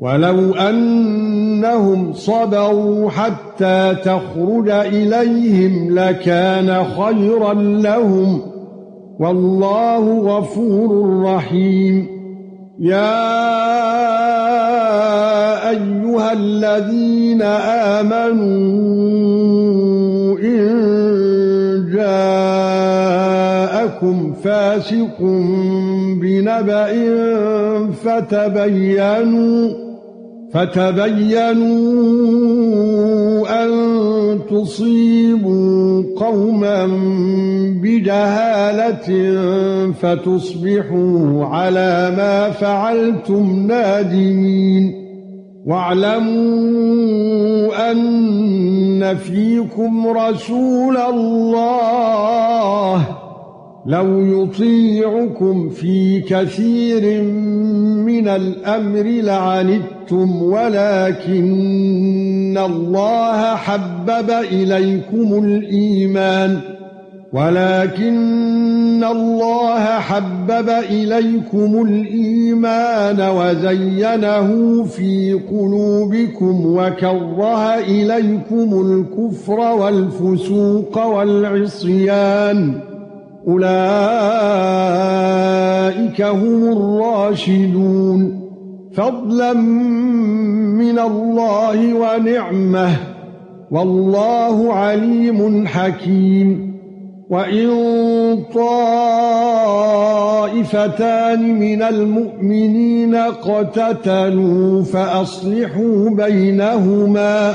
ولو أنهم صبروا حتى تخرج إليهم لكان خيرا لهم. والله غفور رحيم. يا أيها الذين آمنوا جاءكم فاسق بنبأ فتبينوا فتبينوا أن تصيبوا قوما بجهالة فتصبحوا على ما فعلتم نادمين واعلموا أن فيكم رسول الله لو يطيعكم في كثير من الأمر لعنتم ولكن الله حبب إليكم الإيمان ولكن الله حبب إليكم الإيمان وزينه في قلوبكم وكره إليكم الكفر والفسوق والعصيان. أولئك هم الراشدون. فضلا من الله ونعمة. والله عليم حكيم. وإن طائفتان من المؤمنين اقتتلوا فأصلحوا بينهما.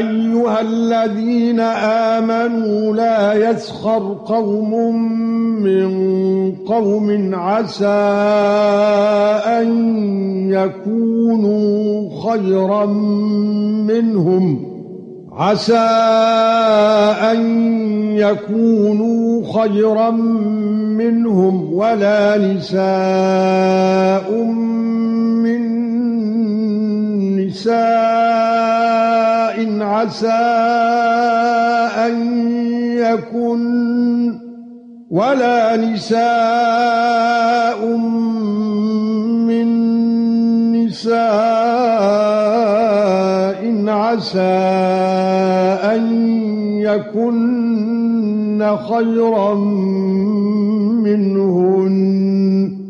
أيها الذين آمنوا لا يسخر قوم من قوم عسى أن يكونوا خيرا منهم عسى أن يكونوا خيرا منهم ولا نساء من نساء عسى أن يكن ولا نساء من نساء عسى أن يكن خيرا منهن.